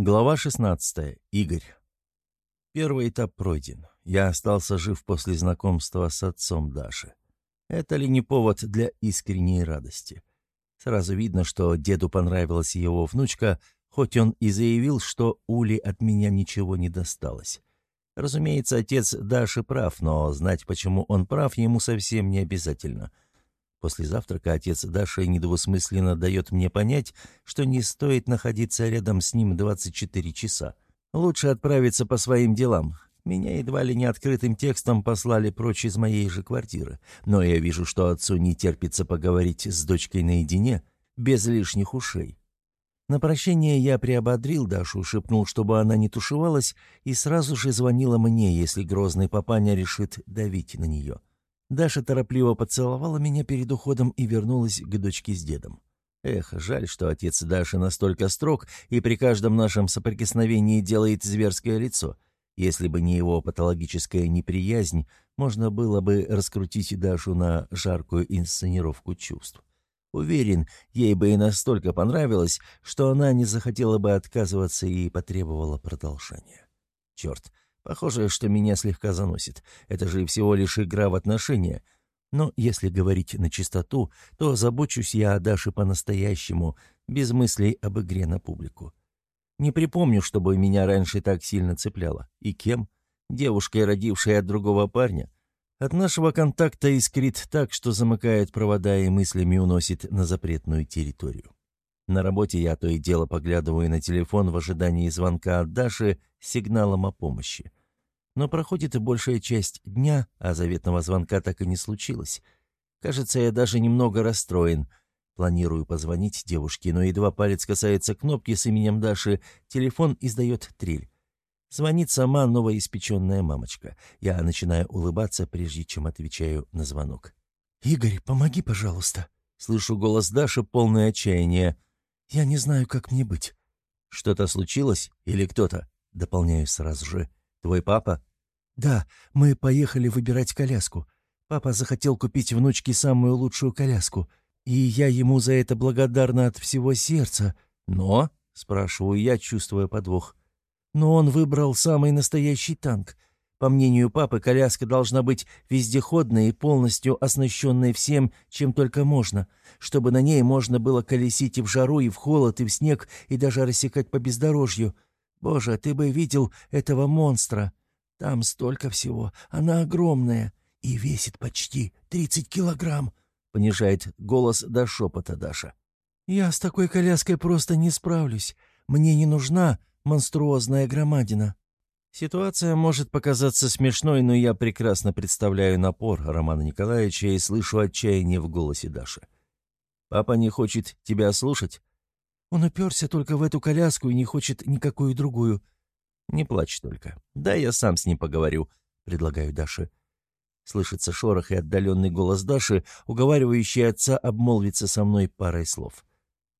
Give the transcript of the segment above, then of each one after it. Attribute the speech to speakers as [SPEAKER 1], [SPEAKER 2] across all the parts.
[SPEAKER 1] Глава 16. Игорь. Первый этап пройден. Я остался жив после знакомства с отцом Даши. Это ли не повод для искренней радости? Сразу видно, что деду понравилась его внучка, хоть он и заявил, что Ули от меня ничего не досталось. Разумеется, отец Даши прав, но знать, почему он прав, ему совсем не обязательно — После завтрака отец Даши недвусмысленно дает мне понять, что не стоит находиться рядом с ним 24 часа. Лучше отправиться по своим делам. Меня едва ли не открытым текстом послали прочь из моей же квартиры. Но я вижу, что отцу не терпится поговорить с дочкой наедине, без лишних ушей. На прощение я приободрил Дашу, шепнул, чтобы она не тушевалась, и сразу же звонила мне, если грозный папаня решит давить на нее. Даша торопливо поцеловала меня перед уходом и вернулась к дочке с дедом. Эх, жаль, что отец Даши настолько строг и при каждом нашем соприкосновении делает зверское лицо. Если бы не его патологическая неприязнь, можно было бы раскрутить Дашу на жаркую инсценировку чувств. Уверен, ей бы и настолько понравилось, что она не захотела бы отказываться и потребовала продолжения. Черт, Похоже, что меня слегка заносит. Это же всего лишь игра в отношения. Но если говорить на чистоту, то забочусь я о Даше по-настоящему, без мыслей об игре на публику. Не припомню, чтобы меня раньше так сильно цепляло. И кем? Девушкой, родившей от другого парня? От нашего контакта искрит так, что замыкает провода и мыслями уносит на запретную территорию. На работе я то и дело поглядываю на телефон в ожидании звонка от Даши с сигналом о помощи. Но проходит и большая часть дня, а заветного звонка так и не случилось. Кажется, я даже немного расстроен. Планирую позвонить девушке, но едва палец касается кнопки с именем Даши, телефон издает трель. Звонит сама новоиспеченная мамочка. Я начинаю улыбаться, прежде чем отвечаю на звонок. «Игорь, помоги, пожалуйста!» Слышу голос Даши, полное отчаяние. «Я не знаю, как мне быть». «Что-то случилось? Или кто-то?» Дополняю сразу же. «Твой папа?» «Да, мы поехали выбирать коляску. Папа захотел купить внучке самую лучшую коляску, и я ему за это благодарна от всего сердца. Но?» — спрашиваю я, чувствуя подвох. «Но он выбрал самый настоящий танк. По мнению папы, коляска должна быть вездеходной и полностью оснащенной всем, чем только можно, чтобы на ней можно было колесить и в жару, и в холод, и в снег, и даже рассекать по бездорожью. Боже, ты бы видел этого монстра!» Там столько всего. Она огромная и весит почти 30 килограмм», — понижает голос до шепота Даша. «Я с такой коляской просто не справлюсь. Мне не нужна монструозная громадина». Ситуация может показаться смешной, но я прекрасно представляю напор Романа Николаевича и слышу отчаяние в голосе Даши. «Папа не хочет тебя слушать?» «Он уперся только в эту коляску и не хочет никакую другую», «Не плачь только. Да, я сам с ним поговорю», — предлагаю Даше. Слышится шорох и отдаленный голос Даши, уговаривающий отца обмолвиться со мной парой слов.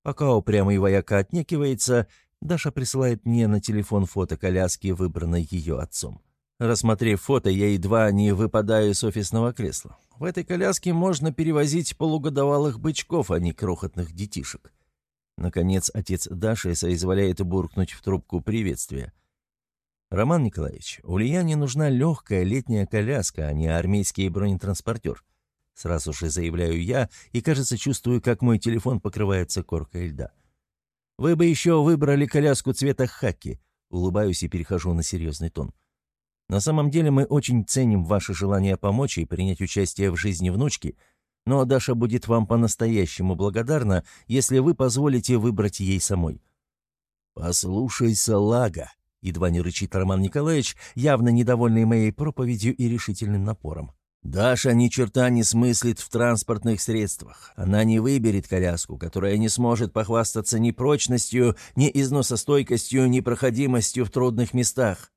[SPEAKER 1] Пока упрямый вояка отнекивается, Даша присылает мне на телефон фото коляски, выбранной ее отцом. Рассмотрев фото, я едва не выпадаю из офисного кресла. В этой коляске можно перевозить полугодовалых бычков, а не крохотных детишек. Наконец, отец Даши соизволяет буркнуть в трубку приветствия. «Роман Николаевич, Ульяне нужна легкая летняя коляска, а не армейский бронетранспортер». Сразу же заявляю я и, кажется, чувствую, как мой телефон покрывается коркой льда. «Вы бы еще выбрали коляску цвета хаки», — улыбаюсь и перехожу на серьезный тон. «На самом деле мы очень ценим ваше желание помочь и принять участие в жизни внучки, но Даша будет вам по-настоящему благодарна, если вы позволите выбрать ей самой». «Послушай, салага», Едва не рычит Роман Николаевич, явно недовольный моей проповедью и решительным напором. Даша ни черта не смыслит в транспортных средствах. Она не выберет коляску, которая не сможет похвастаться ни прочностью, ни износостойкостью, ни проходимостью в трудных местах.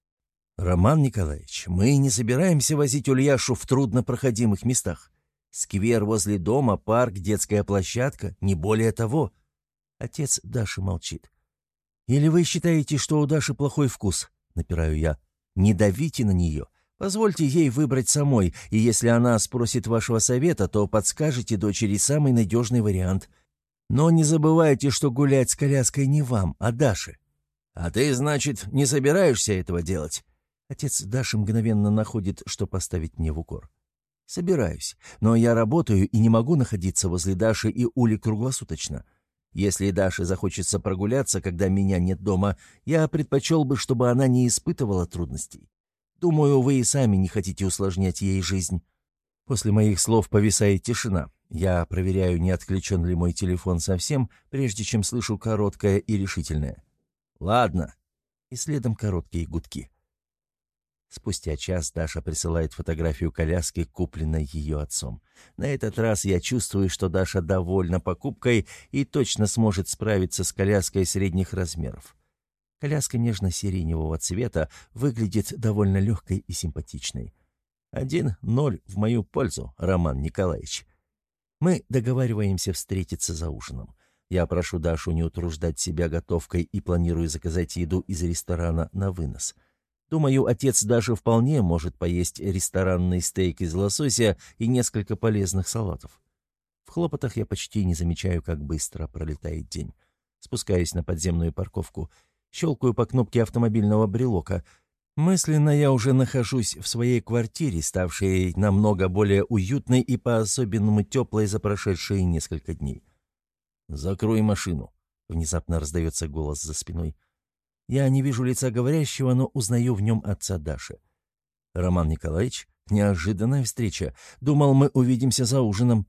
[SPEAKER 1] Роман Николаевич, мы не собираемся возить Ульяшу в труднопроходимых местах. Сквер возле дома, парк, детская площадка, не более того. Отец Даши молчит. «Или вы считаете, что у Даши плохой вкус?» — напираю я. «Не давите на нее. Позвольте ей выбрать самой, и если она спросит вашего совета, то подскажете дочери самый надежный вариант. Но не забывайте, что гулять с коляской не вам, а Даше». «А ты, значит, не собираешься этого делать?» Отец Даши мгновенно находит, что поставить мне в укор. «Собираюсь, но я работаю и не могу находиться возле Даши и Ули круглосуточно. Если Даше захочется прогуляться, когда меня нет дома, я предпочел бы, чтобы она не испытывала трудностей. Думаю, вы и сами не хотите усложнять ей жизнь». После моих слов повисает тишина. Я проверяю, не отключен ли мой телефон совсем, прежде чем слышу короткое и решительное. «Ладно». И следом короткие гудки. Спустя час Даша присылает фотографию коляски, купленной ее отцом. На этот раз я чувствую, что Даша довольна покупкой и точно сможет справиться с коляской средних размеров. Коляска нежно-сиреневого цвета выглядит довольно легкой и симпатичной. Один ноль в мою пользу, Роман Николаевич. Мы договариваемся встретиться за ужином. Я прошу Дашу не утруждать себя готовкой и планирую заказать еду из ресторана на вынос — Думаю, отец даже вполне может поесть ресторанный стейк из лосося и несколько полезных салатов. В хлопотах я почти не замечаю, как быстро пролетает день. Спускаюсь на подземную парковку, щелкаю по кнопке автомобильного брелока. Мысленно я уже нахожусь в своей квартире, ставшей намного более уютной и по-особенному теплой за прошедшие несколько дней. «Закрой машину», — внезапно раздается голос за спиной. — я не вижу лица говорящего, но узнаю в нем отца Даши. Роман Николаевич, неожиданная встреча. Думал, мы увидимся за ужином.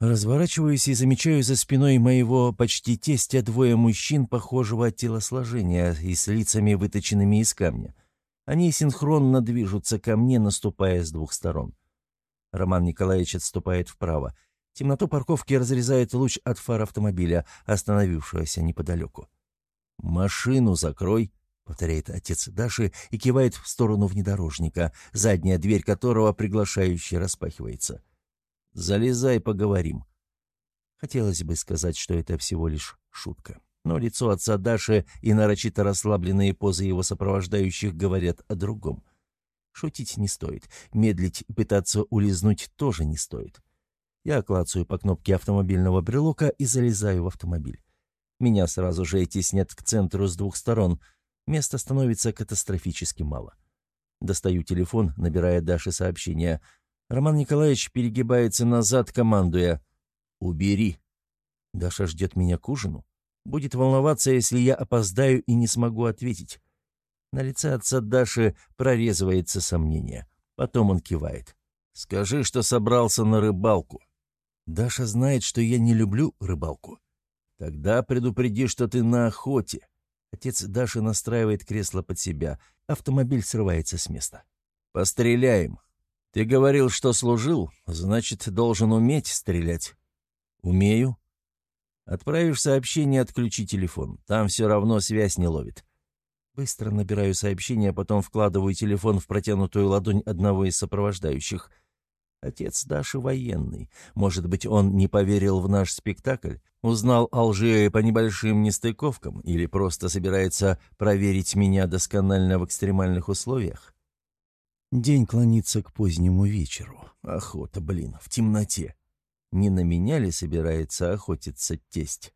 [SPEAKER 1] Разворачиваюсь и замечаю за спиной моего почти тестя двое мужчин похожего телосложения и с лицами, выточенными из камня. Они синхронно движутся ко мне, наступая с двух сторон. Роман Николаевич отступает вправо. Темноту парковки разрезает луч от фар автомобиля, остановившегося неподалеку. «Машину закрой», — повторяет отец Даши и кивает в сторону внедорожника, задняя дверь которого приглашающе распахивается. «Залезай, поговорим». Хотелось бы сказать, что это всего лишь шутка. Но лицо отца Даши и нарочито расслабленные позы его сопровождающих говорят о другом. Шутить не стоит, медлить и пытаться улизнуть тоже не стоит. Я клацаю по кнопке автомобильного брелока и залезаю в автомобиль. Меня сразу же теснят к центру с двух сторон. Места становится катастрофически мало. Достаю телефон, набирая Даше сообщение. Роман Николаевич перегибается назад, командуя «Убери». Даша ждет меня к ужину. Будет волноваться, если я опоздаю и не смогу ответить. На лице отца Даши прорезывается сомнение. Потом он кивает. «Скажи, что собрался на рыбалку». Даша знает, что я не люблю рыбалку. «Тогда предупреди, что ты на охоте». Отец Даши настраивает кресло под себя. Автомобиль срывается с места. «Постреляем. Ты говорил, что служил, значит, должен уметь стрелять». «Умею». Отправишь сообщение, отключи телефон. Там все равно связь не ловит. Быстро набираю сообщение, потом вкладываю телефон в протянутую ладонь одного из сопровождающих. Отец Даши военный. Может быть, он не поверил в наш спектакль? Узнал лжи по небольшим нестыковкам или просто собирается проверить меня досконально в экстремальных условиях? День клонится к позднему вечеру. Охота, блин, в темноте. Не на меня ли собирается охотиться тесть?